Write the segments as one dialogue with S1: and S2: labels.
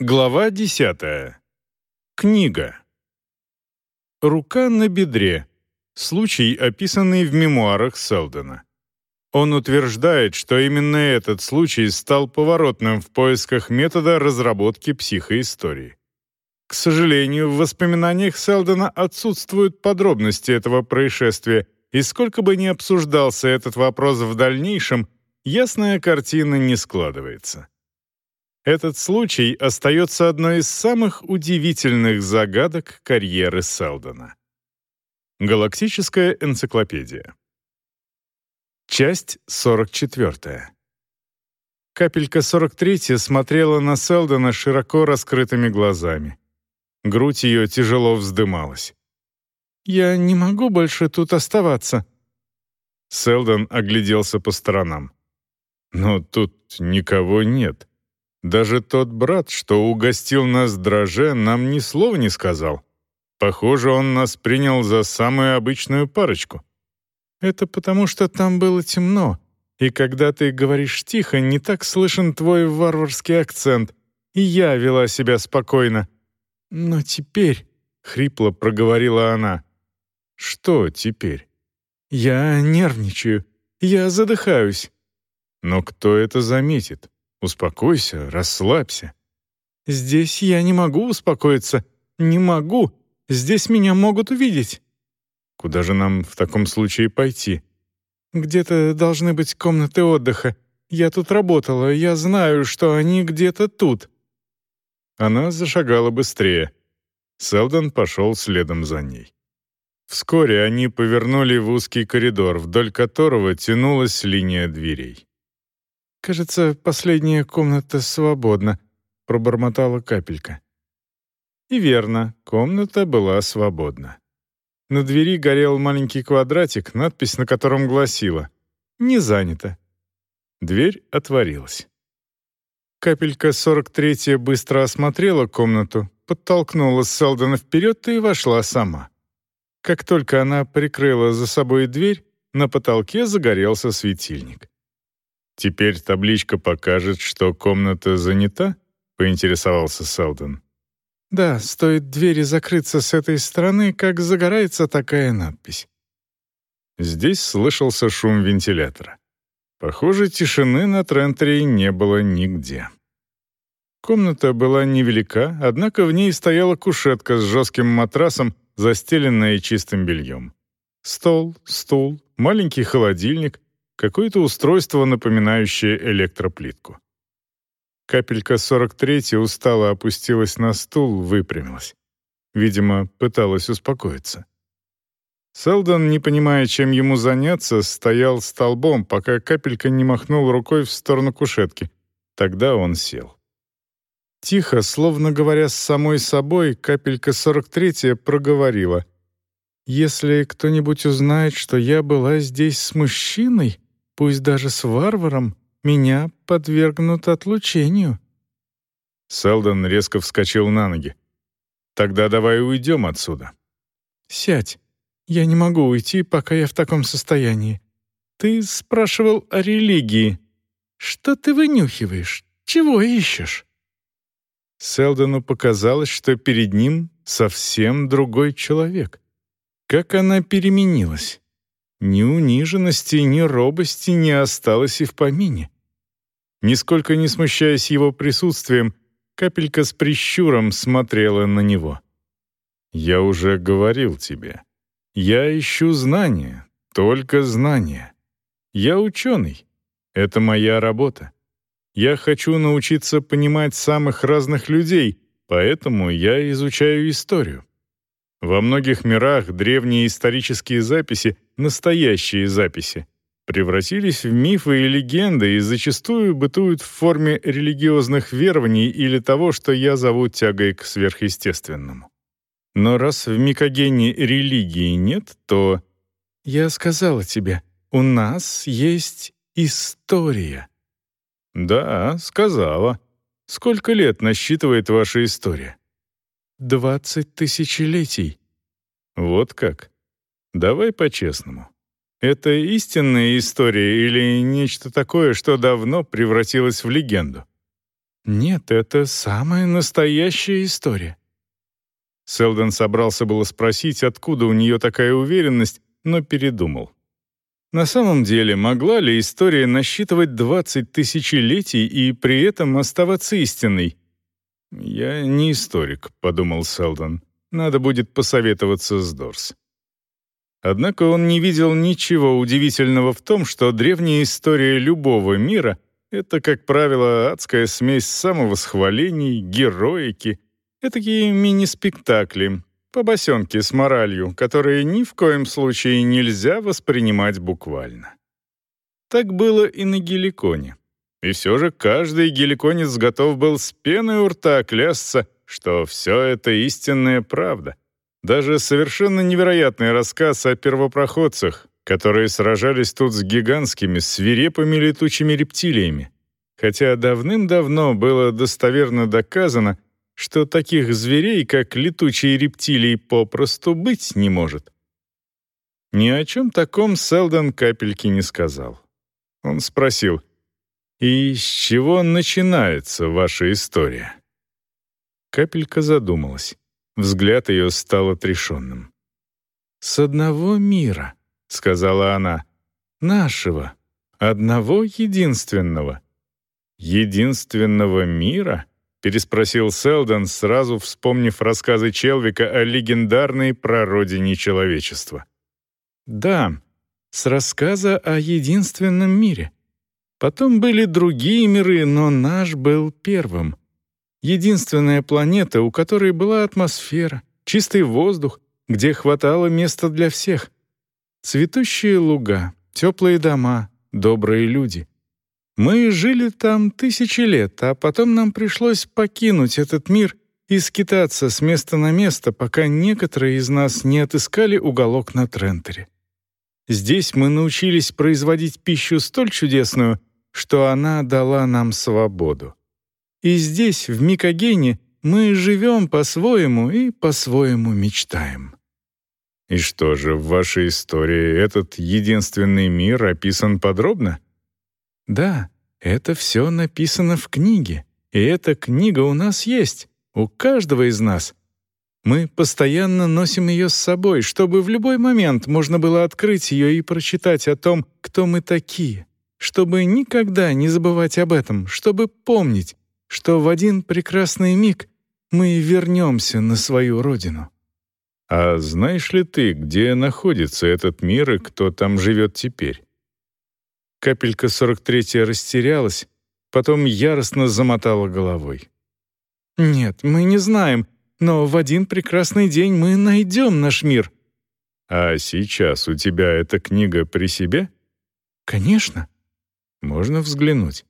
S1: Глава 10. Книга. Рука на бедре. Случай, описанный в мемуарах Селдона. Он утверждает, что именно этот случай стал поворотным в поисках метода разработки психоистории. К сожалению, в воспоминаниях Селдона отсутствуют подробности этого происшествия, и сколько бы ни обсуждался этот вопрос в дальнейшем, ясная картина не складывается. Этот случай остается одной из самых удивительных загадок карьеры Селдона. Галактическая энциклопедия. Часть 44. Капелька 43 смотрела на Селдона широко раскрытыми глазами. Грудь ее тяжело вздымалась. «Я не могу больше тут оставаться». Селдон огляделся по сторонам. «Но тут никого нет. Даже тот брат, что угостил нас дроже, нам ни слова не сказал. Похоже, он нас принял за самую обычную парочку. Это потому, что там было темно, и когда ты говоришь тихо, не так слышен твой варварский акцент, и я вела себя спокойно. Но теперь, — хрипло проговорила она, — что теперь? Я нервничаю, я задыхаюсь. Но кто это заметит? Успокойся, расслабься. Здесь я не могу успокоиться. Не могу. Здесь меня могут увидеть. Куда же нам в таком случае пойти? Где-то должны быть комнаты отдыха. Я тут работала, я знаю, что они где-то тут. Она зашагала быстрее. Селдон пошел следом за ней. Вскоре они повернули в узкий коридор, вдоль которого тянулась линия дверей. «Кажется, последняя комната свободна», — пробормотала капелька. И верно, комната была свободна. На двери горел маленький квадратик, надпись на котором гласила «Не занято». Дверь отворилась. Капелька 43-я быстро осмотрела комнату, подтолкнула Селдона вперед и вошла сама. Как только она прикрыла за собой дверь, на потолке загорелся светильник. «Теперь табличка покажет, что комната занята?» — поинтересовался Селдон. «Да, стоит двери закрыться с этой стороны, как загорается такая надпись». Здесь слышался шум вентилятора. Похоже, тишины на Трентере не было нигде. Комната была невелика, однако в ней стояла кушетка с жестким матрасом, застеленная чистым бельем. Стол, стул, маленький холодильник, какое-то устройство, напоминающее электроплитку. Капелька 43 устало опустилась на стул, выпрямилась. Видимо, пыталась успокоиться. Селдон, не понимая, чем ему заняться, стоял столбом, пока капелька не махнул рукой в сторону кушетки. Тогда он сел. Тихо, словно говоря с самой собой, капелька 43 проговорила. «Если кто-нибудь узнает, что я была здесь с мужчиной, пусть даже с варваром, меня подвергнут отлучению». Селдон резко вскочил на ноги. «Тогда давай уйдем отсюда». «Сядь. Я не могу уйти, пока я в таком состоянии. Ты спрашивал о религии. Что ты вынюхиваешь? Чего ищешь?» Селдону показалось, что перед ним совсем другой человек. Как она переменилась. Ни униженности, ни робости не осталось и в помине. Нисколько не смущаясь его присутствием, капелька с прищуром смотрела на него. «Я уже говорил тебе. Я ищу знания, только знания. Я ученый. Это моя работа. Я хочу научиться понимать самых разных людей, поэтому я изучаю историю. Во многих мирах древние исторические записи — настоящие записи, превратились в мифы и легенды и зачастую бытуют в форме религиозных верований или того, что я зову тягой к сверхъестественному. Но раз в Микогене религии нет, то... Я сказала тебе, у нас есть история. Да, сказала. Сколько лет насчитывает ваша история? Двадцать тысячелетий. Вот как. Давай по-честному. Это истинная история или нечто такое, что давно превратилось в легенду? Нет, это самая настоящая история. Селдон собрался было спросить, откуда у нее такая уверенность, но передумал. На самом деле, могла ли история насчитывать 20 тысячелетий и при этом оставаться истинной? «Я не историк», — подумал Селдон. «Надо будет посоветоваться с Дорс». Однако он не видел ничего удивительного в том, что древняя история любого мира — это, как правило, адская смесь самовосхвалений, героики, такие мини-спектакли, побосенки с моралью, которые ни в коем случае нельзя воспринимать буквально. Так было и на Геликоне. И все же каждый геликонец готов был с пеной у рта клясться, что все это истинная правда — даже совершенно невероятный рассказ о первопроходцах, которые сражались тут с гигантскими свирепыми летучими рептилиями. Хотя давным-давно было достоверно доказано, что таких зверей, как летучие рептилии, попросту быть не может. Ни о чем таком Селдон капельки не сказал. Он спросил, «И с чего начинается ваша история?» Капелька задумалась. Взгляд ее стал отрешенным. «С одного мира», — сказала она, — «нашего, одного единственного». «Единственного мира?» — переспросил Селдон, сразу вспомнив рассказы Челвика о легендарной прародине человечества. «Да, с рассказа о единственном мире. Потом были другие миры, но наш был первым. Единственная планета, у которой была атмосфера, чистый воздух, где хватало места для всех. Цветущие луга, теплые дома, добрые люди. Мы жили там тысячи лет, а потом нам пришлось покинуть этот мир и скитаться с места на место, пока некоторые из нас не отыскали уголок на Трентере. Здесь мы научились производить пищу столь чудесную, что она дала нам свободу. И здесь, в Микогене, мы живем по-своему и по-своему мечтаем. И что же, в вашей истории этот единственный мир описан подробно? Да, это все написано в книге. И эта книга у нас есть, у каждого из нас. Мы постоянно носим ее с собой, чтобы в любой момент можно было открыть ее и прочитать о том, кто мы такие, чтобы никогда не забывать об этом, чтобы помнить, что в один прекрасный миг мы вернемся на свою родину. А знаешь ли ты, где находится этот мир и кто там живет теперь? Капелька 43-я растерялась, потом яростно замотала головой. «Нет, мы не знаем, но в один прекрасный день мы найдем наш мир». «А сейчас у тебя эта книга при себе?» «Конечно». «Можно взглянуть?»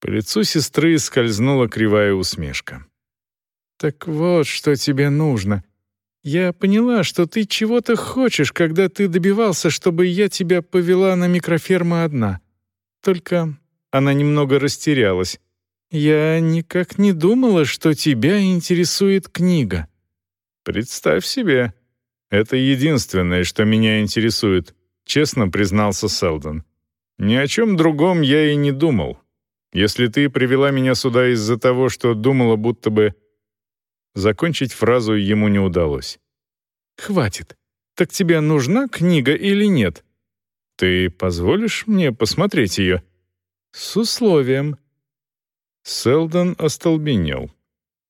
S1: По лицу сестры скользнула кривая усмешка. «Так вот, что тебе нужно. Я поняла, что ты чего-то хочешь, когда ты добивался, чтобы я тебя повела на микроферму одна. Только она немного растерялась. Я никак не думала, что тебя интересует книга». «Представь себе. Это единственное, что меня интересует», — честно признался Селдон. «Ни о чем другом я и не думал. Если ты привела меня сюда из-за того, что думала, будто бы...» Закончить фразу ему не удалось. «Хватит. Так тебе нужна книга или нет? Ты позволишь мне посмотреть ее?» «С условием». Селдон остолбенел.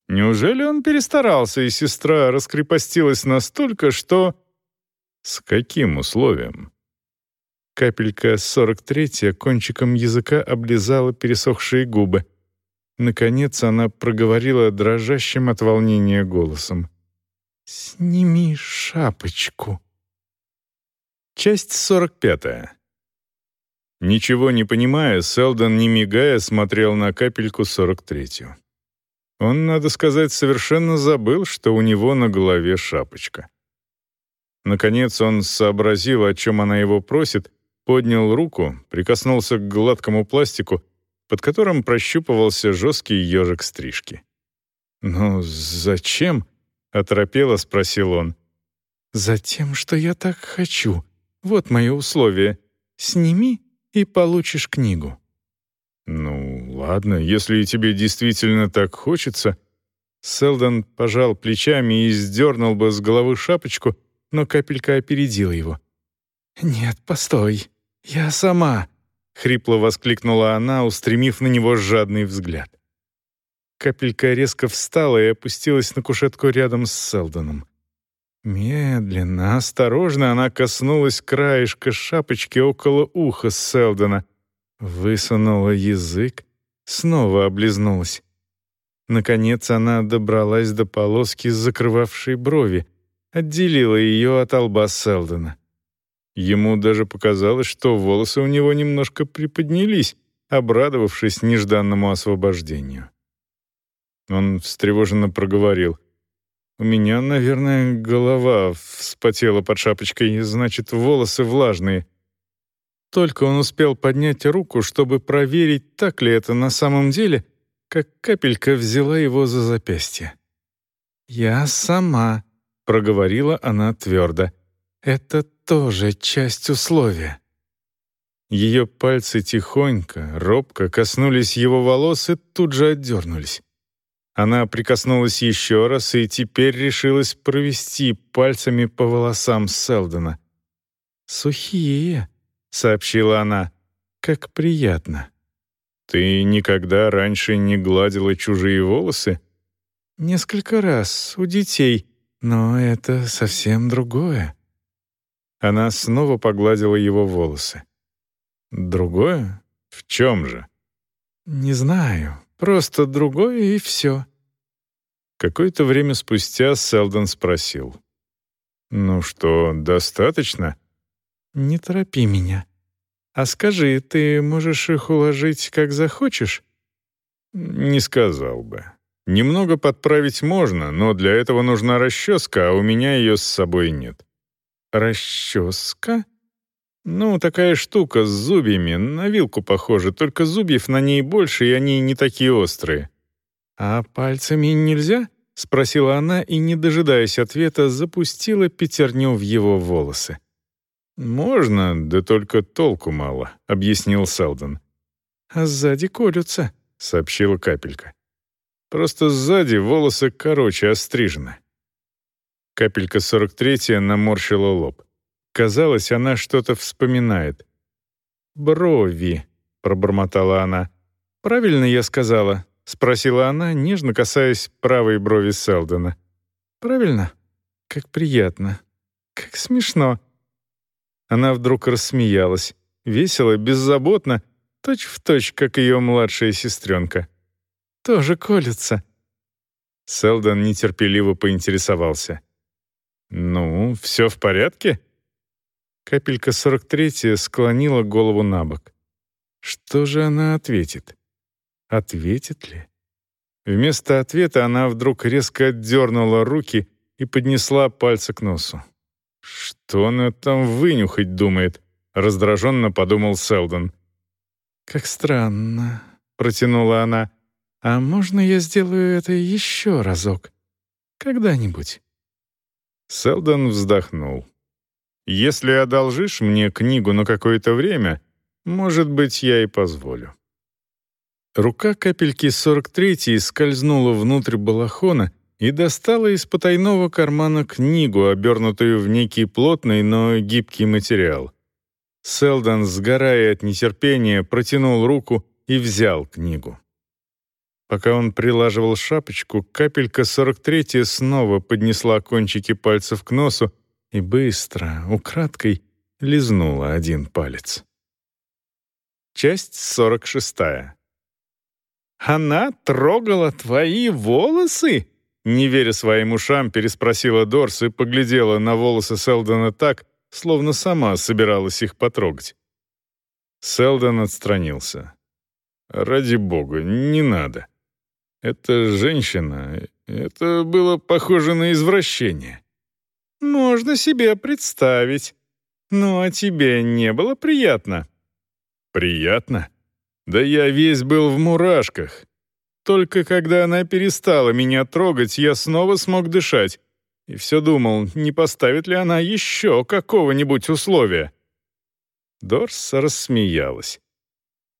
S1: Неужели он перестарался, и сестра раскрепостилась настолько, что... С каким условием? Капелька 43-я кончиком языка облизала пересохшие губы. Наконец она проговорила дрожащим от волнения голосом. «Сними шапочку». Часть 45. Ничего не понимая, Селдон, не мигая, смотрел на капельку 43-ю. Он, надо сказать, совершенно забыл, что у него на голове шапочка. Наконец он сообразил, о чем она его просит, поднял руку, прикоснулся к гладкому пластику, под которым прощупывался жесткий ежик стрижки. «Ну, зачем?» — оторопело спросил он. «Затем, что я так хочу. Вот мое условие. Сними и получишь книгу». «Ну, ладно, если тебе действительно так хочется...» Селдон пожал плечами и сдернул бы с головы шапочку, но капелька опередила его.
S2: «Нет, постой, я сама», — хрипло воскликнула она, устремив на него жадный взгляд.
S1: Капелька резко встала и опустилась на кушетку рядом с Селдоном. Медленно, осторожно она коснулась краешка шапочки около уха Селдона, высунула язык, снова облизнулась. Наконец она добралась до полоски, закрывавшей брови, отделила ее от лба Селдона. Ему даже показалось, что волосы у него немножко приподнялись, обрадовавшись нежданному освобождению. Он встревоженно проговорил. У меня, наверное, голова вспотела под шапочкой, значит, волосы влажные. Только он успел поднять руку, чтобы проверить, так ли это на самом деле, как капелька взяла его за запястье. «Я сама», — проговорила она твердо. «Это тоже часть условия». Ее пальцы тихонько, робко коснулись его волос и тут же отдернулись. Она прикоснулась еще раз и теперь решилась провести пальцами по волосам Селдона.
S2: «Сухие», — сообщила она, — «как приятно».
S1: «Ты никогда раньше не гладила чужие волосы?»
S2: «Несколько раз, у детей, но это совсем другое».
S1: Она снова погладила его волосы. «Другое? В чем же?»
S2: «Не знаю. Просто другое и все».
S1: Какое-то время спустя Селдон спросил. «Ну что, достаточно?»
S2: «Не торопи меня. А скажи, ты можешь их уложить, как захочешь?»
S1: «Не сказал бы. Немного подправить можно, но для этого нужна расческа, а у меня ее с собой нет».
S2: «Расческа?»
S1: «Ну, такая штука с зубьями, на вилку похоже, только зубьев на ней больше, и они не такие острые».
S2: «А пальцами нельзя?» — спросила она и, не дожидаясь ответа, запустила пятерню в его волосы.
S1: «Можно, да только толку мало», — объяснил Селдон.
S2: «А сзади колются», — сообщила капелька.
S1: «Просто сзади волосы короче острижены». Капелька 43-я наморщила лоб. Казалось, она что-то вспоминает.
S2: «Брови», — пробормотала она. «Правильно я сказала?» — спросила она, нежно касаясь правой брови Селдона. «Правильно? Как приятно. Как смешно». Она вдруг рассмеялась, весело, беззаботно, точь-в-точь, точь, как ее младшая сестренка. «Тоже колется».
S1: Селдон нетерпеливо поинтересовался. «Ну, все в порядке?»
S2: Капелька 43 склонила голову на бок. Что же она ответит? Ответит ли?
S1: Вместо ответа она вдруг резко отдернула руки и поднесла пальцы к носу. «Что она там вынюхать думает?» — раздраженно подумал Селдон.
S2: «Как странно», — протянула она. «А можно я сделаю это еще разок? Когда-нибудь?»
S1: Селдон вздохнул. «Если одолжишь мне книгу на какое-то время, может быть, я и позволю». Рука капельки 43 скользнула внутрь балахона и достала из потайного кармана книгу, обернутую в некий плотный, но гибкий материал. Селдон, сгорая от нетерпения, протянул руку и взял книгу. Пока он прилаживал шапочку, капелька 43 снова поднесла кончики пальцев к носу и быстро, украдкой, лизнула один палец. Часть 46. «Она трогала твои волосы?» Не веря своим ушам, переспросила Дорс и поглядела на волосы Селдона так, словно сама собиралась их потрогать. Селдон отстранился. «Ради бога, не надо. Эта женщина, это было похоже на извращение». «Можно себе представить. Ну, а тебе не было приятно?» «Приятно? Да я весь был в мурашках. Только когда она перестала меня трогать, я снова смог дышать. И все думал, не поставит ли она еще какого-нибудь условия. Дорс рассмеялась.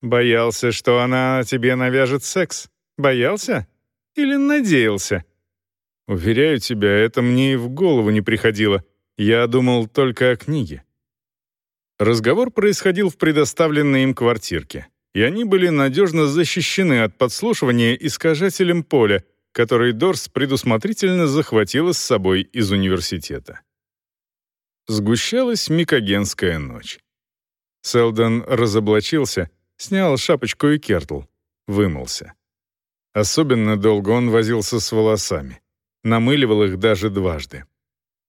S1: Боялся, что она тебе навяжет секс? Боялся? Или надеялся? Уверяю тебя, это мне и в голову не приходило. Я думал только о книге. Разговор происходил в предоставленной им квартирке, и они были надежно защищены от подслушивания искажателем поля, который Дорс предусмотрительно захватила с собой из университета. Сгущалась микогенская ночь. Селдон разоблачился, снял шапочку и кертл, вымылся. Особенно долго он возился с волосами намыливал их даже дважды.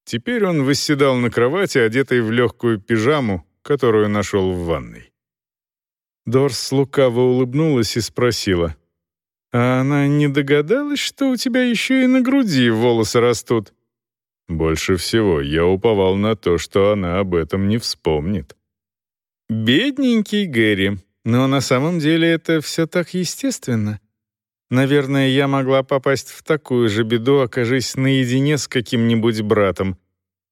S1: Теперь он восседал на кровати, одетый в легкую пижаму, которую нашел в ванной. Дорс лукаво улыбнулась и спросила, «А она не догадалась, что у тебя еще и на груди волосы растут?» Больше всего я уповал на то, что она об этом не вспомнит. «Бедненький Гэри, но на самом деле это все так естественно. Наверное, я могла попасть в такую же беду, окажись наедине с каким-нибудь братом.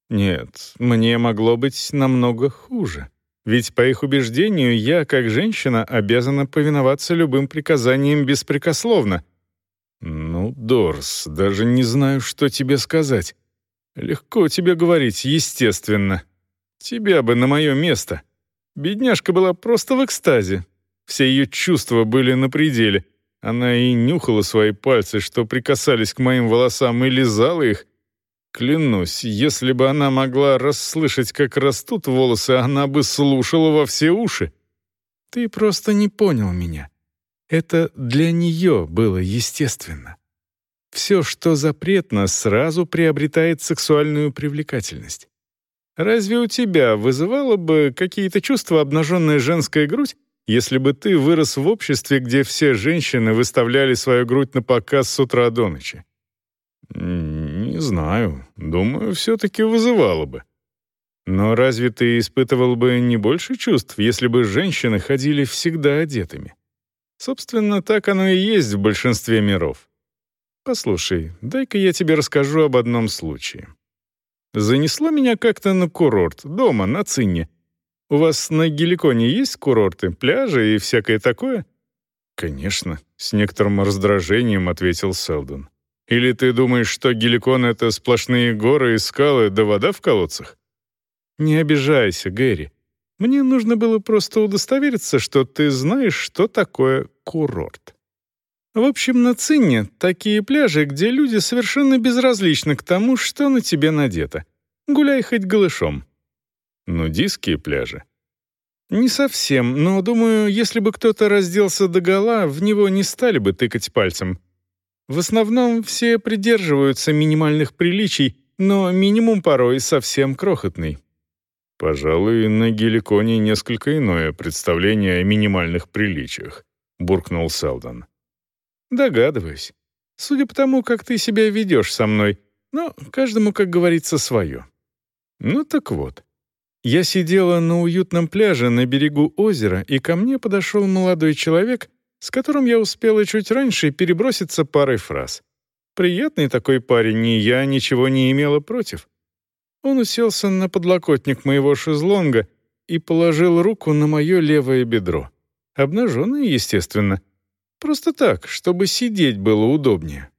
S1: Нет, мне могло быть намного хуже. Ведь, по их убеждению, я, как женщина, обязана повиноваться любым приказаниям беспрекословно. Ну, Дорс, даже не знаю, что тебе сказать. Легко тебе говорить, естественно. Тебя бы на мое место. Бедняжка была просто в экстазе. Все ее чувства были на пределе — она и нюхала свои пальцы, что прикасались к моим волосам, и лизала их. Клянусь, если бы она могла расслышать, как растут волосы, она бы слушала во все уши. Ты просто не понял меня. Это для нее было естественно. Все, что запретно, сразу приобретает сексуальную привлекательность. Разве у тебя вызывало бы какие-то чувства обнаженная женская грудь, если бы ты вырос в обществе, где все женщины выставляли свою грудь на показ с утра до ночи? Не знаю. Думаю, все-таки вызывало бы. Но разве ты испытывал бы не больше чувств, если бы женщины ходили всегда одетыми? Собственно, так оно и есть в большинстве миров. Послушай, дай-ка я тебе расскажу об одном случае. Занесло меня как-то на курорт, дома, на Цинне, у вас на Геликоне есть курорты, пляжи и всякое такое?» «Конечно», — с некоторым раздражением ответил Селдон. «Или ты думаешь, что Геликон — это сплошные горы и скалы, да вода в колодцах?» «Не обижайся, Гэри. Мне нужно было просто удостовериться, что ты знаешь, что такое курорт». В общем, на Цинне такие пляжи, где люди совершенно безразличны к тому, что на тебе надето. Гуляй хоть голышом. Нудистские пляжи? Не совсем, но, думаю, если бы кто-то разделся догола, в него не стали бы тыкать пальцем. В основном все придерживаются минимальных приличий, но минимум порой совсем крохотный. «Пожалуй, на Геликоне несколько иное представление о минимальных приличиях», — буркнул Селдон. «Догадываюсь. Судя по тому, как ты себя ведешь со мной, но каждому, как говорится, свое. Ну так вот. Я сидела на уютном пляже на берегу озера, и ко мне подошел молодой человек, с которым я успела чуть раньше переброситься парой фраз. Приятный такой парень, и я ничего не имела против. Он уселся на подлокотник моего шезлонга и положил руку на мое левое бедро. Обнаженное, естественно. Просто так, чтобы сидеть было удобнее.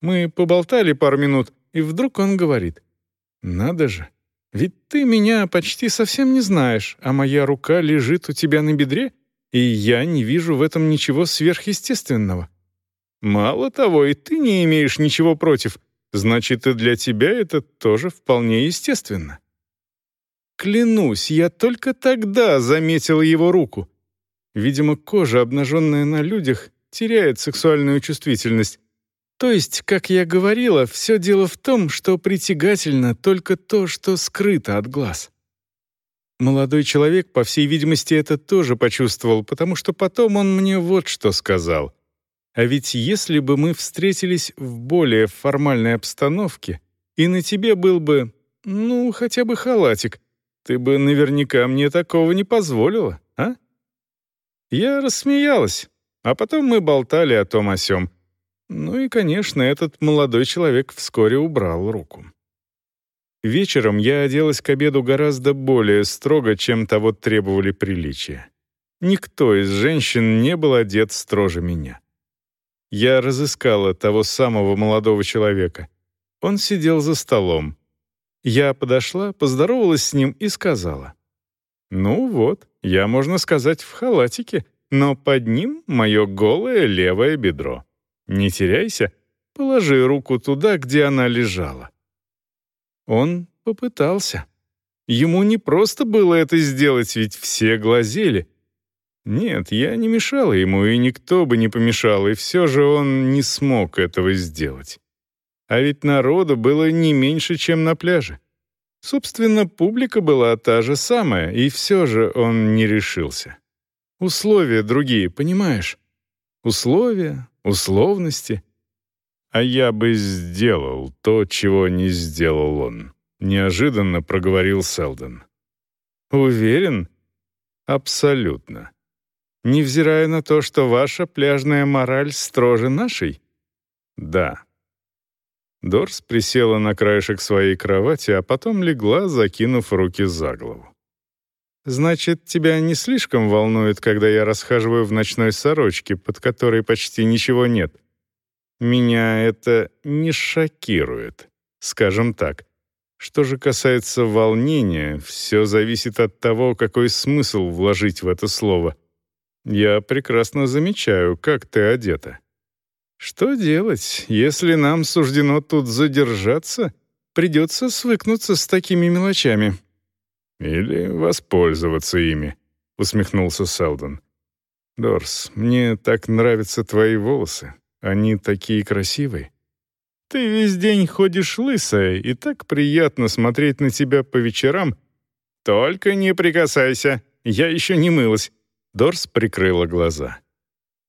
S1: Мы поболтали пару минут, и вдруг он говорит. «Надо же, ведь ты меня почти совсем не знаешь, а моя рука лежит у тебя на бедре, и я не вижу в этом ничего сверхъестественного. Мало того, и ты не имеешь ничего против, значит, и для тебя это тоже вполне естественно. Клянусь, я только тогда заметил его руку. Видимо, кожа, обнаженная на людях, теряет сексуальную чувствительность, то есть, как я говорила, все дело в том, что притягательно только то, что скрыто от глаз. Молодой человек, по всей видимости, это тоже почувствовал, потому что потом он мне вот что сказал. А ведь если бы мы встретились в более формальной обстановке, и на тебе был бы, ну, хотя бы халатик, ты бы наверняка мне такого не позволила, а? Я рассмеялась, а потом мы болтали о том о сём. Ну и, конечно, этот молодой человек вскоре убрал руку. Вечером я оделась к обеду гораздо более строго, чем того требовали приличия. Никто из женщин не был одет строже меня. Я разыскала того самого молодого человека. Он сидел за столом. Я подошла, поздоровалась с ним и сказала. «Ну вот, я, можно сказать, в халатике, но под ним мое голое левое бедро. Не теряйся, положи руку туда, где она лежала». Он попытался. Ему не просто было это сделать, ведь все глазели. Нет, я не мешала ему, и никто бы не помешал, и все же он не смог этого сделать. А ведь народу было не меньше, чем на пляже. Собственно, публика была та же самая, и все же он не решился. Условия другие, понимаешь? Условия, условности. А я бы сделал то, чего не сделал он, неожиданно проговорил Селдон. Уверен? Абсолютно. Невзирая на то, что ваша пляжная мораль строже нашей? Да. Дорс присела на краешек своей кровати, а потом легла, закинув руки за голову. «Значит, тебя не слишком волнует, когда я расхаживаю в ночной сорочке, под которой почти ничего нет? Меня это не шокирует, скажем так. Что же касается волнения, все зависит от того, какой смысл вложить в это слово. Я прекрасно замечаю, как ты одета. Что делать, если нам суждено тут задержаться? Придется свыкнуться с такими мелочами. Или воспользоваться ими, усмехнулся Селдон. Дорс, мне так нравятся твои волосы. Они такие красивые. Ты весь день ходишь лысая, и так приятно смотреть на тебя по вечерам. Только не прикасайся, я еще не мылась. Дорс прикрыла глаза.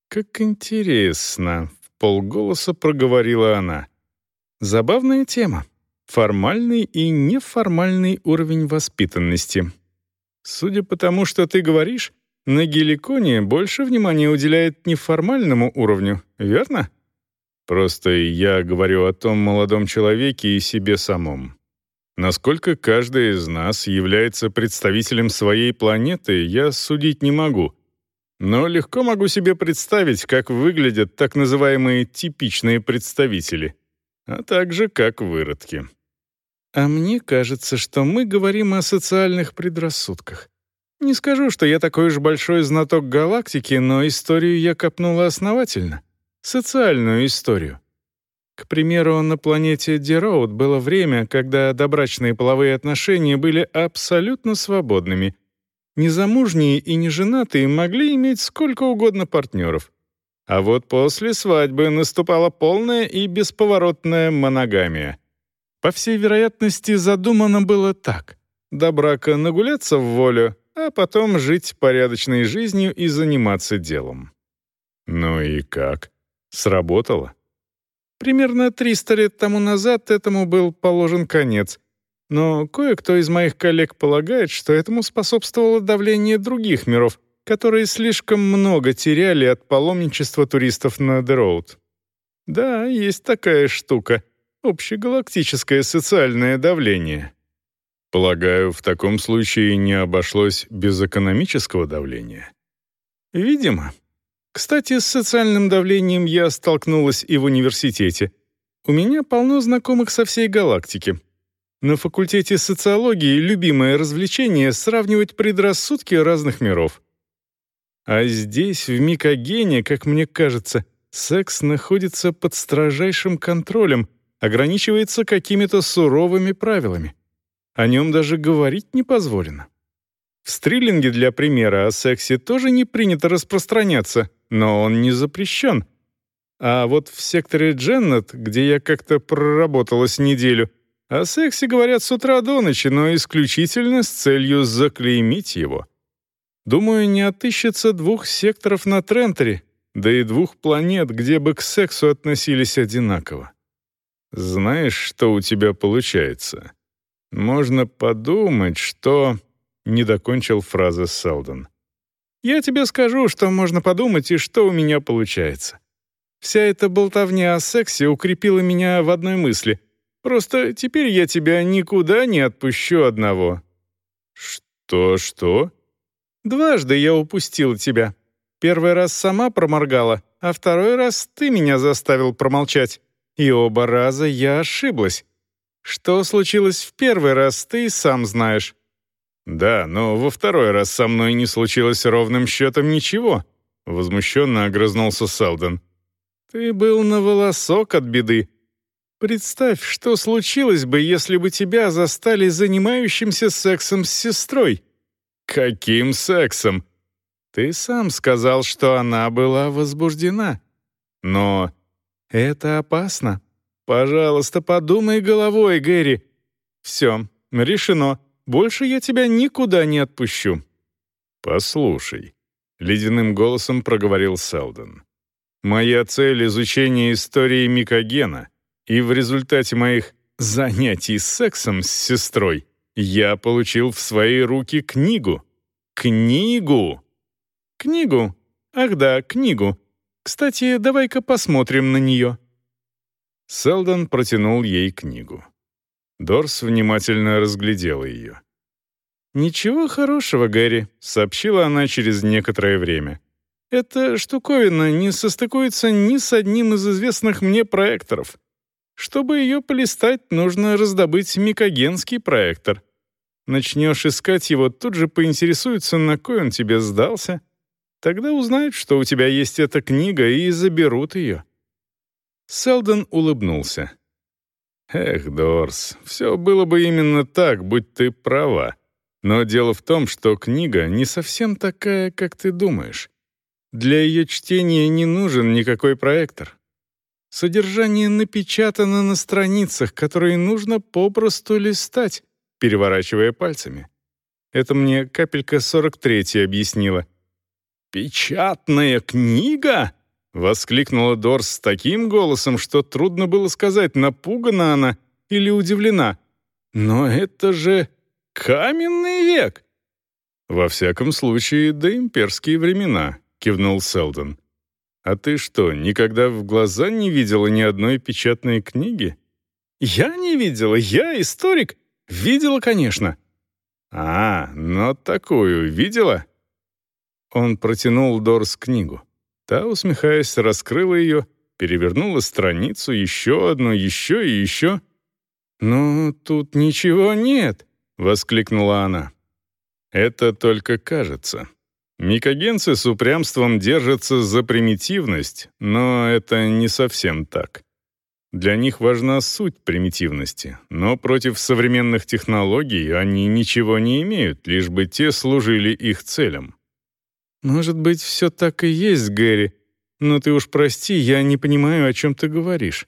S1: Как интересно, полголоса проговорила она. Забавная тема. Формальный и неформальный уровень воспитанности. Судя по тому, что ты говоришь, на Геликоне больше внимания уделяет неформальному уровню, верно? Просто я говорю о том молодом человеке и себе самом. Насколько каждый из нас является представителем своей планеты, я судить не могу. Но легко могу себе представить, как выглядят так называемые типичные представители, а также как выродки. А мне кажется, что мы говорим о социальных предрассудках. Не скажу, что я такой уж большой знаток галактики, но историю я копнула основательно. Социальную историю. К примеру, на планете Дероуд было время, когда добрачные половые отношения были абсолютно свободными, Незамужние и неженатые могли иметь сколько угодно партнеров. А вот после свадьбы наступала полная и бесповоротная моногамия. По всей вероятности, задумано было так. До брака нагуляться в волю, а потом жить порядочной жизнью и заниматься делом. Ну и как? Сработало? Примерно 300 лет тому назад этому был положен конец, но кое-кто из моих коллег полагает, что этому способствовало давление других миров, которые слишком много теряли от паломничества туристов на The Да, есть такая штука — общегалактическое социальное давление. Полагаю, в таком случае не обошлось без экономического давления. Видимо. Кстати, с социальным давлением я столкнулась и в университете. У меня полно знакомых со всей галактики — на факультете социологии любимое развлечение — сравнивать предрассудки разных миров. А здесь, в Микогене, как мне кажется, секс находится под строжайшим контролем, ограничивается какими-то суровыми правилами. О нем даже говорить не позволено. В стриллинге, для примера, о сексе тоже не принято распространяться, но он не запрещен. А вот в секторе Дженнет, где я как-то проработалась неделю — о сексе говорят с утра до ночи, но исключительно с целью заклеймить его. Думаю, не отыщется двух секторов на Трентере, да и двух планет, где бы к сексу относились одинаково. Знаешь, что у тебя получается? Можно подумать, что... Не докончил фразы Селдон. Я тебе скажу, что можно подумать и что у меня получается. Вся эта болтовня о сексе укрепила меня в одной мысли — Просто теперь я тебя никуда не отпущу одного». «Что-что?»
S2: Дважды я упустила тебя. Первый раз сама проморгала, а второй раз ты меня заставил промолчать. И оба раза я ошиблась. Что случилось в первый раз, ты сам знаешь».
S1: «Да, но во второй раз со мной не случилось ровным счетом ничего», — возмущенно огрызнулся Селден.
S2: «Ты был на волосок от беды. Представь, что случилось бы, если бы тебя застали занимающимся сексом с сестрой».
S1: «Каким сексом?»
S2: «Ты сам сказал, что она была возбуждена. Но это опасно. Пожалуйста, подумай головой, Гэри. Все, решено. Больше я тебя никуда не отпущу».
S1: «Послушай», — ледяным голосом проговорил Селдон. «Моя цель — изучение истории Микогена, и в результате моих занятий сексом с сестрой я получил в свои руки книгу. Книгу!»
S2: «Книгу? Ах да, книгу. Кстати, давай-ка посмотрим на нее».
S1: Селдон протянул ей книгу. Дорс внимательно разглядела ее.
S2: «Ничего хорошего, Гэри», — сообщила она через некоторое время. «Эта штуковина не состыкуется ни с одним из известных мне проекторов. Чтобы ее полистать, нужно раздобыть микогенский проектор. Начнешь искать его, тут же поинтересуются, на кой он тебе сдался. Тогда узнают, что у тебя есть эта книга, и заберут ее».
S1: Селдон улыбнулся. «Эх, Дорс, все было бы именно так, будь ты права. Но дело в том, что книга не совсем такая, как ты думаешь. Для ее чтения не нужен никакой проектор. Содержание напечатано на страницах, которые нужно попросту листать, переворачивая пальцами. Это мне капелька 43 объяснила. «Печатная книга?» — воскликнула Дорс с таким голосом, что трудно было сказать, напугана она или удивлена. «Но это же Каменный век!» «Во всяком случае, до имперские времена», — кивнул Селдон. «А ты что, никогда в глаза не видела ни одной печатной книги?»
S2: «Я не видела, я историк. Видела, конечно».
S1: «А, но такую видела?» Он протянул Дорс книгу. Та, усмехаясь, раскрыла ее, перевернула страницу, еще одну, еще и еще.
S2: «Ну, тут ничего нет», — воскликнула она.
S1: «Это только кажется. Микогенцы с упрямством держатся за примитивность, но это не совсем так. Для них важна суть примитивности, но против современных технологий они ничего не имеют, лишь бы те служили их целям».
S2: «Может быть, все так и есть, Гэри, но ты уж прости, я не понимаю, о чем ты говоришь».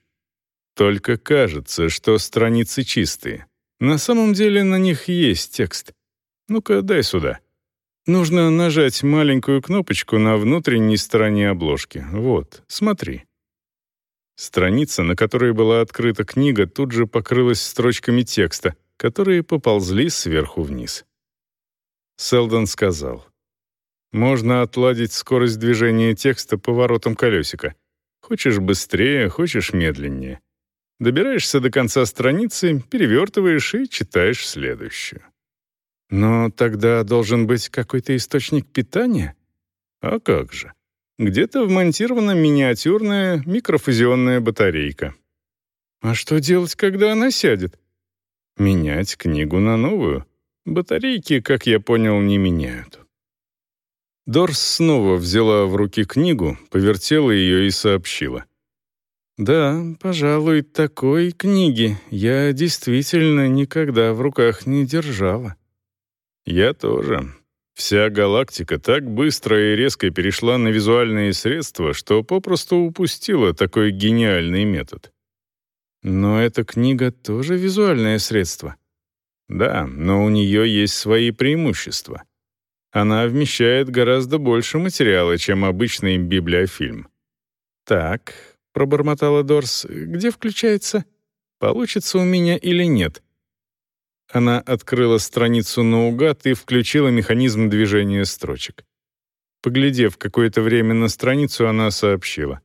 S1: «Только кажется, что страницы чистые. На самом деле на них есть текст. Ну-ка, дай сюда. Нужно нажать маленькую кнопочку на внутренней стороне обложки. Вот, смотри. Страница, на которой была открыта книга, тут же покрылась строчками текста, которые поползли сверху вниз. Селдон сказал. «Можно отладить скорость движения текста поворотом колесика. Хочешь быстрее, хочешь медленнее. Добираешься до конца страницы, перевертываешь и читаешь следующую.
S2: Но тогда должен быть какой-то источник питания?
S1: А как же? Где-то вмонтирована миниатюрная микрофузионная батарейка.
S2: А что делать, когда она сядет?
S1: Менять книгу на новую. Батарейки, как я понял, не меняют. Дорс снова взяла в руки книгу, повертела ее и сообщила.
S2: Да, пожалуй, такой книги я действительно никогда в руках не держала.
S1: Я тоже. Вся галактика так быстро и резко перешла на визуальные средства, что попросту упустила такой гениальный метод.
S2: Но эта книга тоже визуальное средство.
S1: Да, но у нее есть свои преимущества. Она вмещает гораздо больше материала, чем обычный библиофильм.
S2: Так, пробормотала Дорс. «Где включается? Получится у меня или нет?»
S1: Она открыла страницу наугад и включила механизм движения строчек. Поглядев какое-то время на страницу, она сообщила.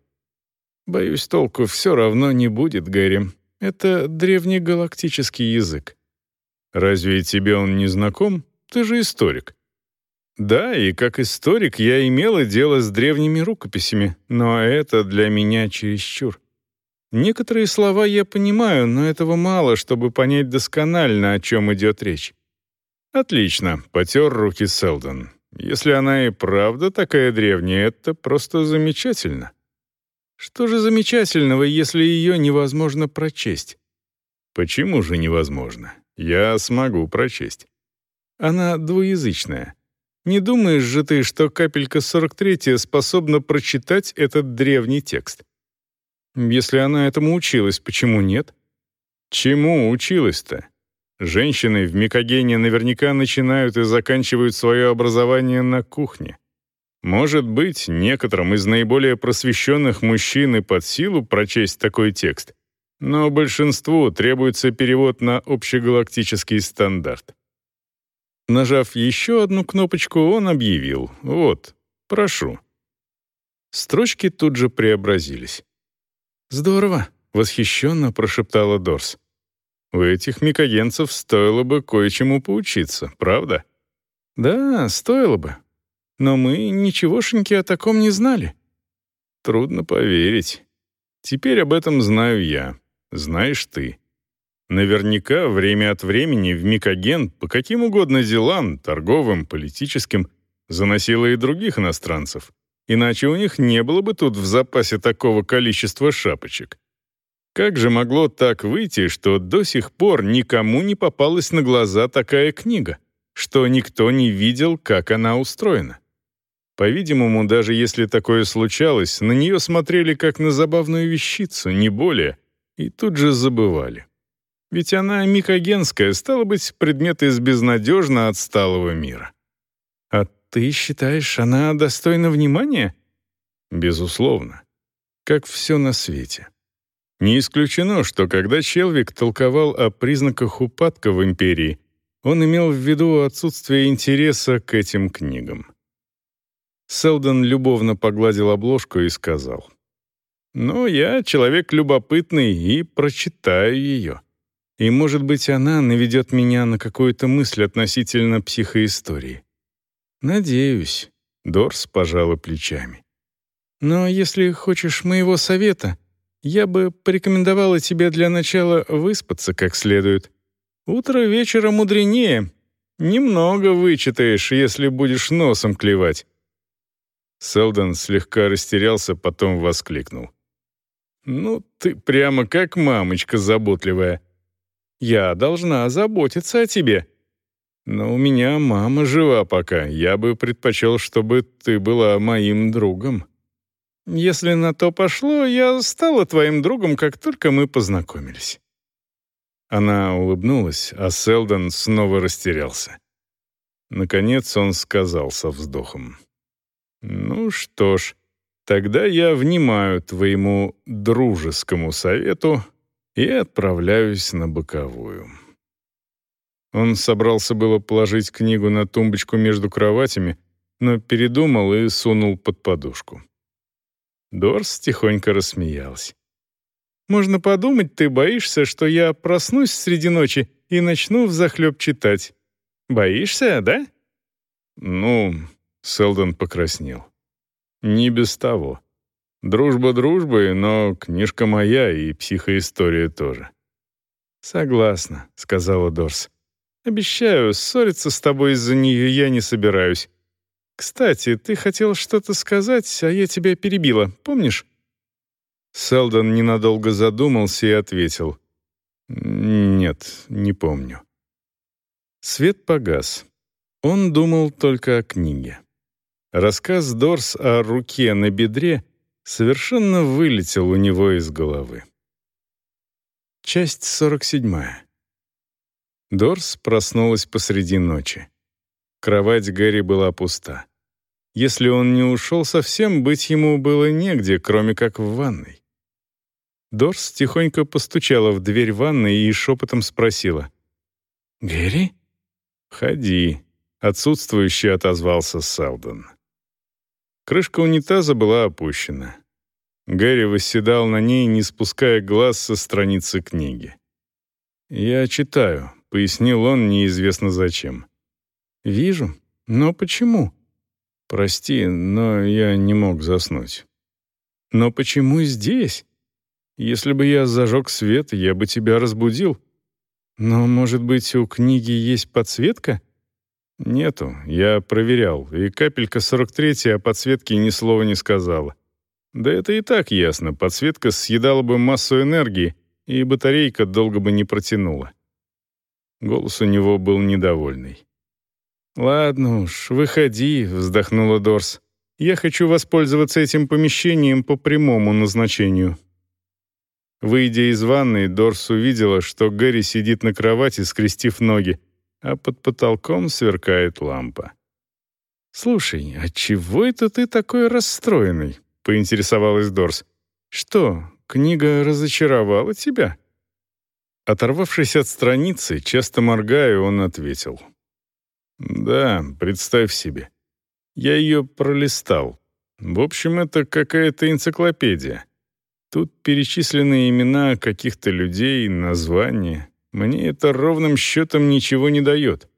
S1: «Боюсь, толку все равно не будет, Гэри. Это древнегалактический язык. Разве тебе он не знаком? Ты же историк». Да, и как историк я имела дело с древними рукописями, но это для меня чересчур. Некоторые слова я понимаю, но этого мало, чтобы понять досконально, о чем идет речь. Отлично, потер руки Селдон. Если она и правда такая древняя, это просто замечательно. Что же замечательного, если ее невозможно прочесть? Почему же невозможно? Я смогу прочесть. Она двуязычная. Не думаешь же ты, что капелька 43 способна прочитать этот древний текст? Если она этому училась, почему нет? Чему училась-то? Женщины в Микогене наверняка начинают и заканчивают свое образование на кухне. Может быть, некоторым из наиболее просвещенных мужчин и под силу прочесть такой текст, но большинству требуется перевод на общегалактический стандарт. Нажав еще одну кнопочку, он объявил «Вот, прошу». Строчки тут же преобразились. «Здорово!» — восхищенно прошептала Дорс. У этих микогенцев стоило бы кое-чему поучиться, правда? Да, стоило бы. Но мы ничегошеньки о таком не знали. Трудно поверить. Теперь об этом знаю я. Знаешь ты. Наверняка время от времени в Микоген по каким угодно делам, торговым, политическим, заносило и других иностранцев. Иначе у них не было бы тут в запасе такого количества шапочек. Как же могло так выйти, что до сих пор никому не попалась на глаза такая книга, что никто не видел, как она устроена? По-видимому, даже если такое случалось, на нее смотрели как на забавную вещицу, не более, и тут же забывали. Ведь она микогенская, стала быть, предмет из безнадежно отсталого мира. Ты считаешь, она достойна внимания? Безусловно. Как все на свете. Не исключено, что когда Челвик толковал о признаках упадка в империи, он имел в виду отсутствие интереса к этим книгам. Селдон любовно погладил обложку и сказал, «Ну, я человек любопытный и прочитаю ее. И, может быть, она наведет меня на какую-то мысль относительно психоистории. Надеюсь», — Дорс пожала плечами. «Но если хочешь моего совета, я бы порекомендовала тебе для начала выспаться как следует. Утро вечера мудренее. Немного вычитаешь, если будешь носом клевать». Селдон слегка растерялся, потом воскликнул. «Ну, ты прямо как мамочка заботливая. Я должна заботиться о тебе. Но у меня мама жива пока. Я бы предпочел, чтобы ты была моим другом». Если на то пошло, я стала твоим другом, как только мы познакомились». Она улыбнулась, а Селдон снова растерялся. Наконец он сказал со вздохом. «Ну что ж, тогда я внимаю твоему дружескому совету и отправляюсь на боковую». Он собрался было положить книгу на тумбочку между кроватями, но передумал и сунул под подушку. Дорс тихонько рассмеялась. «Можно подумать, ты боишься, что я проснусь среди ночи и начну взахлеб читать. Боишься, да?» «Ну...» — Селдон покраснел. «Не без того. Дружба дружбой, но книжка моя и психоистория тоже». «Согласна», — сказала Дорс. «Обещаю, ссориться с тобой из-за нее я не собираюсь. «Кстати, ты хотел что-то сказать, а я тебя перебила, помнишь?» Селдон ненадолго задумался и ответил. «Нет, не помню». Свет погас. Он думал только о книге. Рассказ Дорс о руке на бедре совершенно вылетел у него из головы. Часть 47. Дорс проснулась посреди ночи. Кровать Гэри была пуста. Если он не ушел совсем, быть ему было негде, кроме как в ванной. Дорс тихонько постучала в дверь ванной и шепотом спросила. «Гэри?» «Входи», — отсутствующе отозвался Селдон. Крышка унитаза была опущена. Гэри восседал на ней, не спуская глаз со страницы книги. «Я читаю», — пояснил он неизвестно зачем. «Вижу. Но почему?» «Прости, но я не мог заснуть». «Но почему здесь? Если бы я зажег свет, я бы тебя разбудил. Но, может быть, у книги есть подсветка?» «Нету, я проверял, и капелька 43 о подсветке ни слова не сказала. Да это и так ясно, подсветка съедала бы массу энергии, и батарейка долго бы не протянула». Голос у него был недовольный. «Ладно уж, выходи», — вздохнула Дорс. «Я хочу воспользоваться этим помещением по прямому назначению». Выйдя из ванной, Дорс увидела, что Гэри сидит на кровати, скрестив ноги, а под потолком сверкает лампа. «Слушай, а чего это ты такой расстроенный?» — поинтересовалась Дорс. «Что, книга разочаровала тебя?» Оторвавшись от страницы, часто моргая, он ответил. «Да, представь себе. Я ее пролистал. В общем, это какая-то энциклопедия. Тут перечислены имена каких-то людей, названия. Мне это ровным счетом ничего не дает.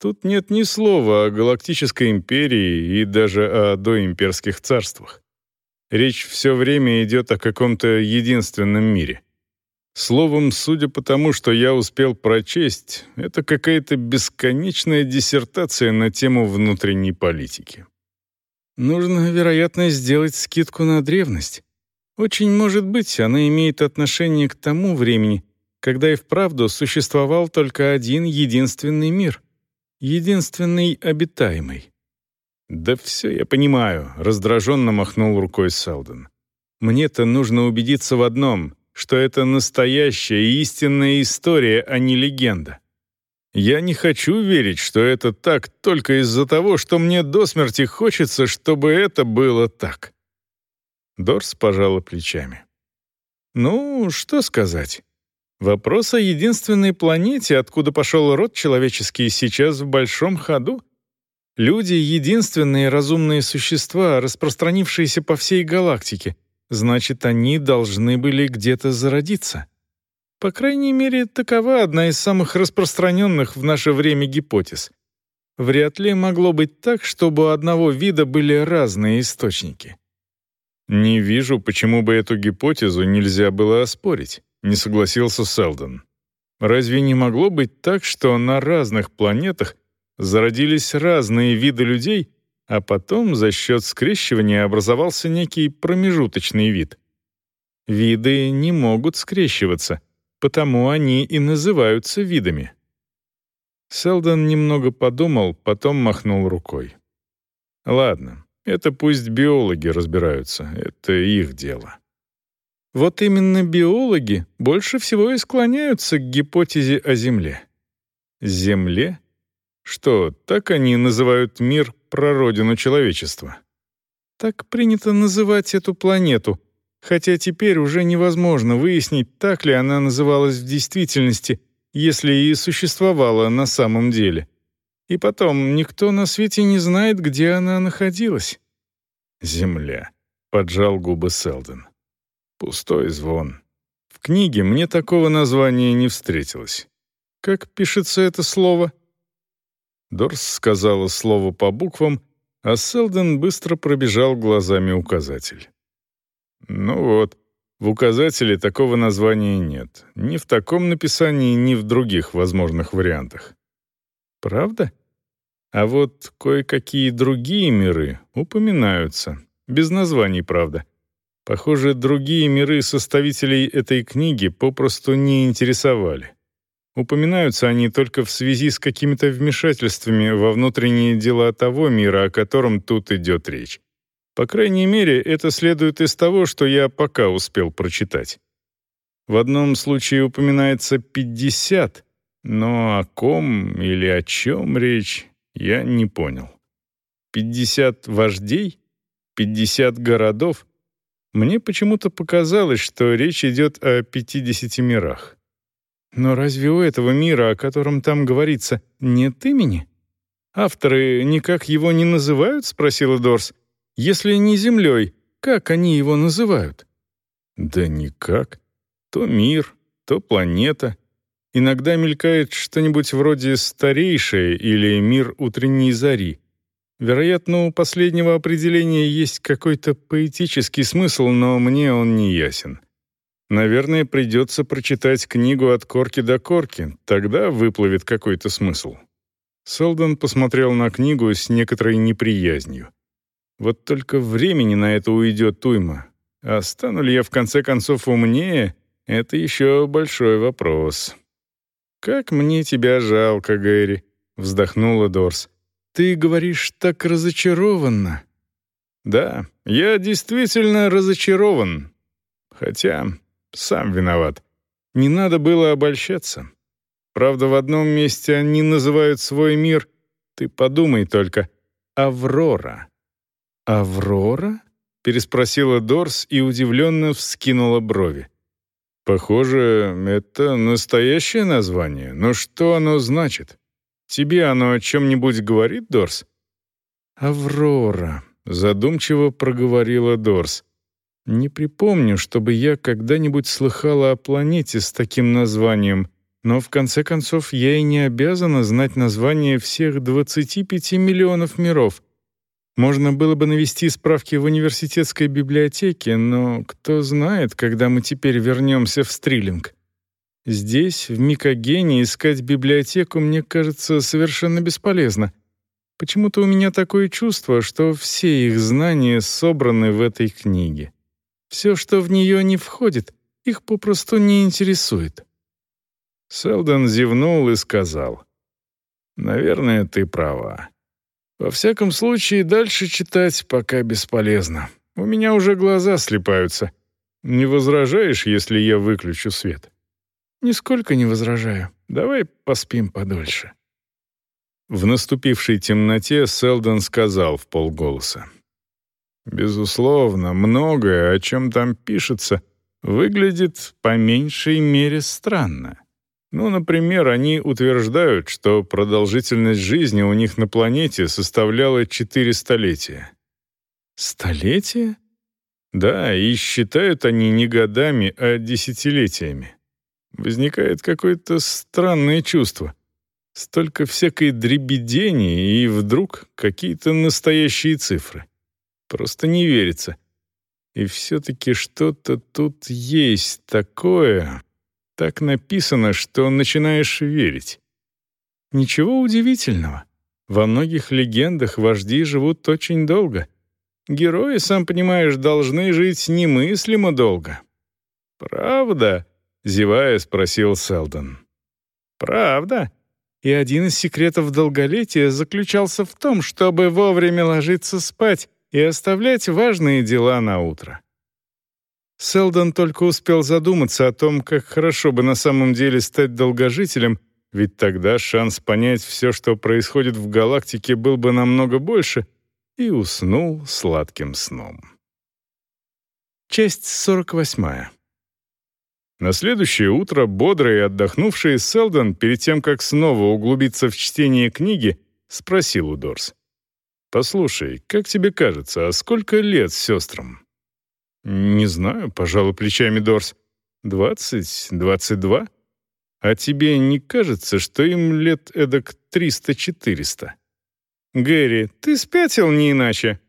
S1: Тут нет ни слова о Галактической империи и даже о доимперских царствах. Речь все время идет о каком-то единственном мире. Словом, судя по тому, что я успел прочесть, это какая-то бесконечная диссертация на тему внутренней политики. Нужно, вероятно, сделать скидку на древность. Очень может быть, она имеет отношение к тому времени, когда и вправду существовал только один единственный мир. Единственный обитаемый. «Да все я понимаю», — раздраженно махнул рукой Селдон. «Мне-то нужно убедиться в одном, что это настоящая истинная история, а не легенда. Я не хочу верить, что это так только из-за того, что мне до смерти хочется, чтобы это было так». Дорс пожала плечами. «Ну, что сказать?» Вопрос о единственной планете, откуда пошел род человеческий, сейчас в большом ходу. Люди — единственные разумные существа, распространившиеся по всей галактике. Значит, они должны были где-то зародиться. По крайней мере, такова одна из самых распространенных в наше время гипотез. Вряд ли могло быть так, чтобы у одного вида были разные источники. Не вижу, почему бы эту гипотезу нельзя было оспорить не согласился Селдон. Разве не могло быть так, что на разных планетах зародились разные виды людей, а потом за счет скрещивания образовался некий промежуточный вид? Виды не могут скрещиваться, потому они и называются видами. Селдон немного подумал, потом махнул рукой. «Ладно, это пусть биологи разбираются, это их дело». Вот именно биологи больше всего и склоняются к гипотезе о Земле. Земле? Что, так они называют мир прародину человечества? Так принято называть эту планету, хотя теперь уже невозможно выяснить, так ли она называлась в действительности, если и существовала на самом деле. И потом, никто на свете не знает, где она находилась. «Земля», — поджал губы Селден. Пустой звон. В книге мне такого названия не встретилось. Как пишется это слово? Дорс сказала слово по буквам, а Селден быстро пробежал глазами указатель. Ну вот, в указателе такого названия нет. Ни в таком написании, ни в других возможных вариантах. Правда? А вот кое-какие другие миры упоминаются. Без названий, правда. Похоже, другие миры составителей этой книги попросту не интересовали. Упоминаются они только в связи с какими-то вмешательствами во внутренние дела того мира, о котором тут идет речь. По крайней мере, это следует из того, что я пока успел прочитать. В одном случае упоминается 50, но о ком или о чем речь, я не понял. 50 вождей? 50 городов? Мне почему-то показалось, что речь идет о 50 мирах. Но разве у этого мира, о котором там говорится, нет имени? Авторы никак его не называют, спросила Дорс. Если не землей, как они его называют? Да никак. То мир, то планета. Иногда мелькает что-нибудь вроде «старейшее» или «мир утренней зари». Вероятно, у последнего определения есть какой-то поэтический смысл, но мне он не ясен. Наверное, придется прочитать книгу от корки до корки, тогда выплывет какой-то смысл. Селдон посмотрел на книгу с некоторой неприязнью. Вот только времени на это уйдет уйма. А стану ли я в конце концов умнее, это еще большой вопрос. «Как мне тебя жалко, Гэри», — вздохнула Дорс. «Ты говоришь так разочарованно». «Да, я действительно разочарован. Хотя сам виноват. Не надо было обольщаться. Правда, в одном месте они называют свой мир, ты подумай только, Аврора. Аврора? переспросила Дорс и удивленно вскинула брови. Похоже, это настоящее название, но что оно значит? Тебе оно о чем-нибудь говорит, Дорс? Аврора, задумчиво проговорила Дорс. Не припомню, чтобы я когда-нибудь слыхала о планете с таким названием, но в конце концов я и не обязана знать название всех 25 миллионов миров. Можно было бы навести справки в университетской библиотеке, но кто знает, когда мы теперь вернемся в Стрилинг. Здесь, в Микогене, искать библиотеку, мне кажется, совершенно бесполезно. Почему-то у меня такое чувство, что все их знания собраны в этой книге. Все, что в нее не входит, их попросту не интересует. Селдон зевнул и сказал, «Наверное, ты права. Во всяком случае, дальше читать пока бесполезно. У меня уже глаза слепаются. Не возражаешь, если я выключу свет?» «Нисколько не возражаю. Давай поспим подольше». В наступившей темноте Селдон сказал в полголоса. Безусловно, многое, о чем там пишется, выглядит по меньшей мере странно. Ну, например, они утверждают, что продолжительность жизни у них на планете составляла 4 столетия. Столетия? Да, и считают они не годами, а десятилетиями. Возникает какое-то странное чувство. Столько всякой дребедени, и вдруг какие-то настоящие цифры. Просто не верится. И все-таки что-то тут есть такое. Так написано, что начинаешь верить. Ничего удивительного. Во многих легендах вожди живут очень долго. Герои, сам понимаешь, должны жить немыслимо долго. «Правда?» — зевая, спросил Селдон. «Правда?» И один из секретов долголетия заключался в том, чтобы вовремя ложиться спать и оставлять важные дела на утро. Селдон только успел задуматься о том, как хорошо бы на самом деле стать долгожителем, ведь тогда шанс понять все, что происходит в галактике, был бы намного больше, и уснул сладким сном. Часть 48. На следующее утро бодрый и отдохнувший Селдон, перед тем, как снова углубиться в чтение книги, спросил у Дорс. «Послушай, как тебе кажется, а сколько лет сестрам?» «Не знаю», — пожалуй плечами Дорс. «Двадцать, двадцать два? А тебе не кажется, что им лет эдак триста-четыреста?» «Гэри, ты спятил не иначе?»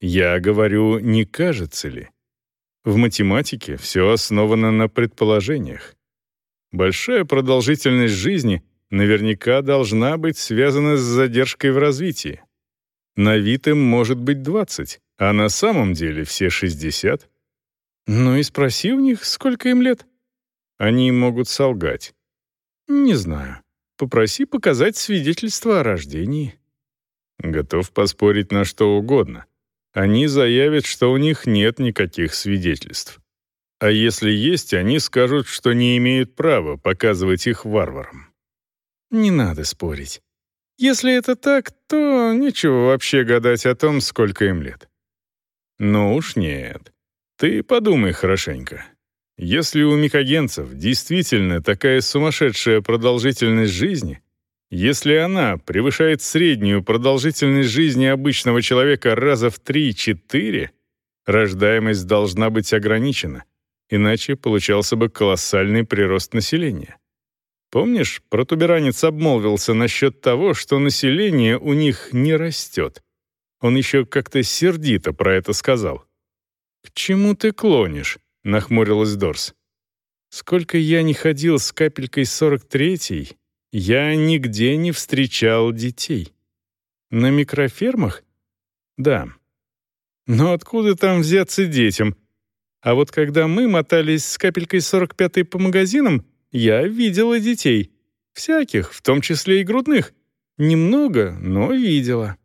S1: «Я говорю, не кажется ли?» В математике все основано на предположениях. Большая продолжительность жизни наверняка должна быть связана с задержкой в развитии. На вид им может быть 20, а на самом деле все 60. Ну и спроси у них, сколько им лет. Они могут солгать. Не знаю. Попроси показать свидетельство о рождении. Готов поспорить на что угодно. Они заявят, что у них нет никаких свидетельств. А если есть, они скажут, что не имеют права показывать их варварам. Не надо спорить. Если это так, то нечего вообще гадать о том, сколько им лет. Ну уж нет. Ты подумай хорошенько. Если у микогенцев действительно такая сумасшедшая продолжительность жизни, если она превышает среднюю продолжительность жизни обычного человека раза в 3-4, рождаемость должна быть ограничена, иначе получался бы колоссальный прирост населения. Помнишь, протуберанец обмолвился насчет того, что население у них не растет, Он еще как-то сердито про это сказал. «К чему ты клонишь?» — нахмурилась Дорс. «Сколько я не ходил с капелькой 43-й, я нигде не встречал детей. На микрофермах? Да. Но откуда там взяться детям? А вот когда мы мотались с капелькой 45-й по магазинам, я видела детей. Всяких, в том числе и грудных. Немного, но видела.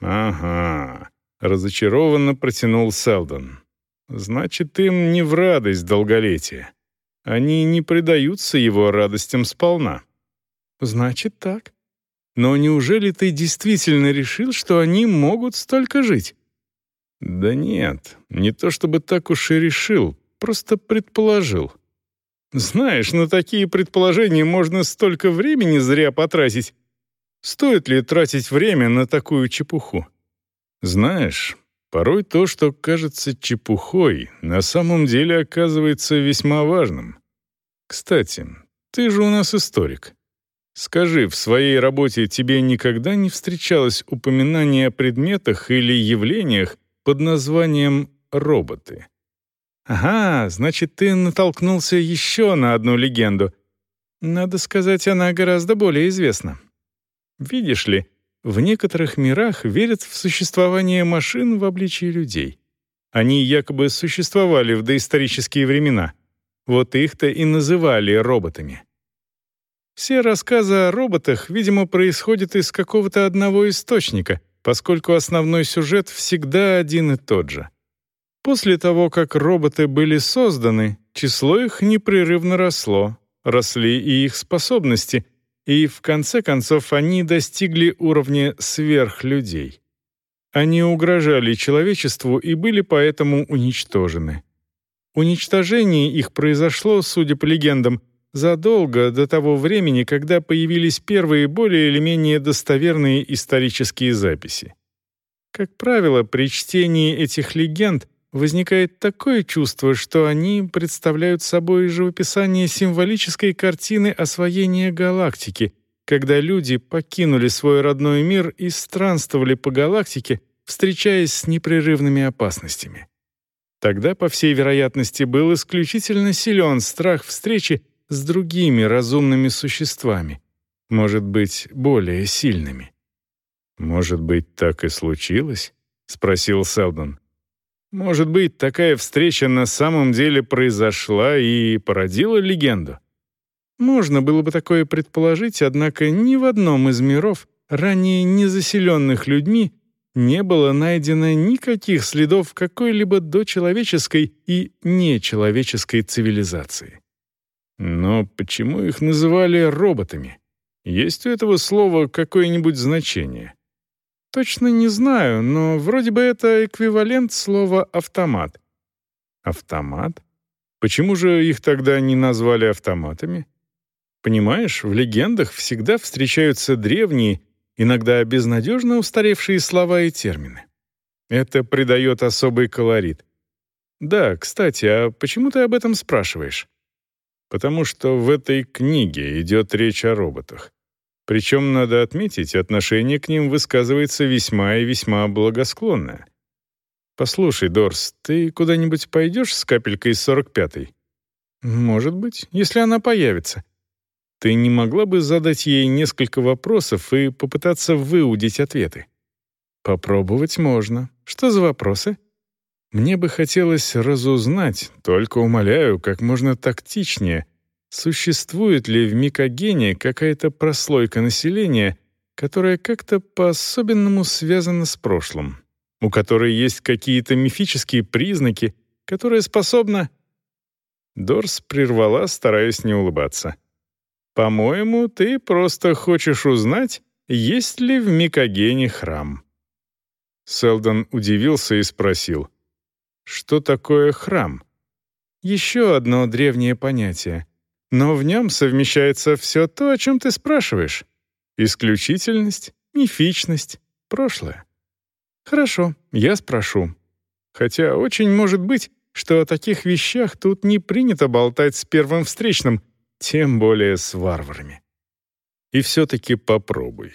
S1: «Ага», — разочарованно протянул Селдон. «Значит, им не в радость долголетия. Они не предаются его радостям сполна». «Значит, так. Но неужели ты действительно решил, что они могут столько жить?» «Да нет, не то чтобы так уж и решил, просто предположил». «Знаешь, на такие предположения можно столько времени зря потратить, Стоит ли тратить время на такую чепуху? Знаешь, порой то, что кажется чепухой, на самом деле оказывается весьма важным. Кстати, ты же у нас историк. Скажи, в своей работе тебе никогда не встречалось упоминание о предметах или явлениях под названием «роботы»? Ага, значит, ты натолкнулся еще на одну легенду. Надо сказать, она гораздо более известна. Видишь ли, в некоторых мирах верят в существование машин в обличии людей. Они якобы существовали в доисторические времена. Вот их-то и называли роботами. Все рассказы о роботах, видимо, происходят из какого-то одного источника, поскольку основной сюжет всегда один и тот же. После того, как роботы были созданы, число их непрерывно росло, росли и их способности — и в конце концов они достигли уровня сверхлюдей. Они угрожали человечеству и были поэтому уничтожены. Уничтожение их произошло, судя по легендам, задолго до того времени, когда появились первые более или менее достоверные исторические записи. Как правило, при чтении этих легенд возникает такое чувство, что они представляют собой живописание символической картины освоения галактики, когда люди покинули свой родной мир и странствовали по галактике, встречаясь с непрерывными опасностями. Тогда, по всей вероятности, был исключительно силен страх встречи с другими разумными существами, может быть, более сильными. «Может быть, так и случилось?» — спросил Селдон. Может быть, такая встреча на самом деле произошла и породила легенду? Можно было бы такое предположить, однако ни в одном из миров, ранее не заселенных людьми, не было найдено никаких следов какой-либо дочеловеческой и нечеловеческой цивилизации. Но почему их называли роботами? Есть у этого слова какое-нибудь значение? Точно не знаю, но вроде бы это эквивалент слова «автомат». Автомат? Почему же их тогда не назвали автоматами? Понимаешь, в легендах всегда встречаются древние, иногда безнадежно устаревшие слова и термины. Это придает особый колорит. Да, кстати, а почему ты об этом спрашиваешь? Потому что в этой книге идет речь о роботах. Причем, надо отметить, отношение к ним высказывается весьма и весьма благосклонное. «Послушай, Дорс, ты куда-нибудь пойдешь с капелькой из 45-й?» «Может быть, если она появится. Ты не могла бы задать ей несколько вопросов и попытаться выудить ответы?» «Попробовать можно. Что за вопросы?» «Мне бы хотелось разузнать, только умоляю, как можно тактичнее, Существует ли в микогене какая-то прослойка населения, которая как-то по-особенному связана с прошлым, у которой есть какие-то мифические признаки, которая способна... Дорс прервала, стараясь не улыбаться. «По-моему, ты просто хочешь узнать, есть ли в Микогене храм». Селдон удивился и спросил, «Что такое храм?» «Еще одно древнее понятие. Но в нем совмещается все то, о чем ты спрашиваешь. Исключительность, мифичность, прошлое. Хорошо, я спрошу. Хотя очень может быть, что о таких вещах тут не принято болтать с первым встречным, тем более с варварами. И все-таки попробуй.